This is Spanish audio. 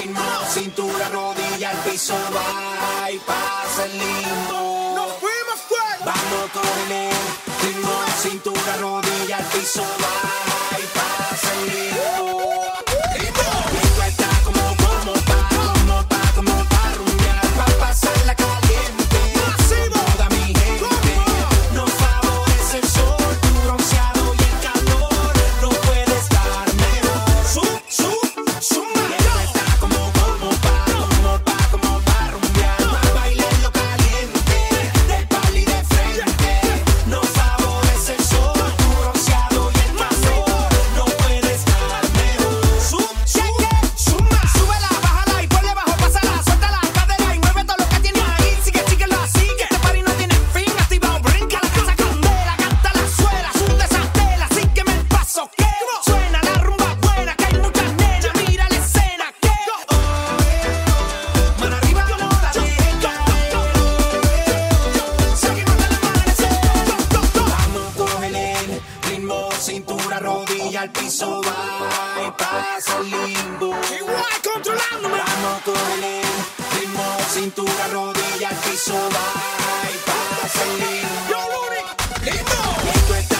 ritmo, cintura, rodilla, al piso, va y pasa el lindo. Nos fuimos fuera. Vamos con el ritmo, cintura, rodilla, al piso, va. cintura, rodilla al piso, va y pasa lindo. Igual controlándome. Mano todo el ritmo, cintura, rodilla al piso, va y pasa lindo. Yo, Lindo.